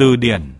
Từ điển.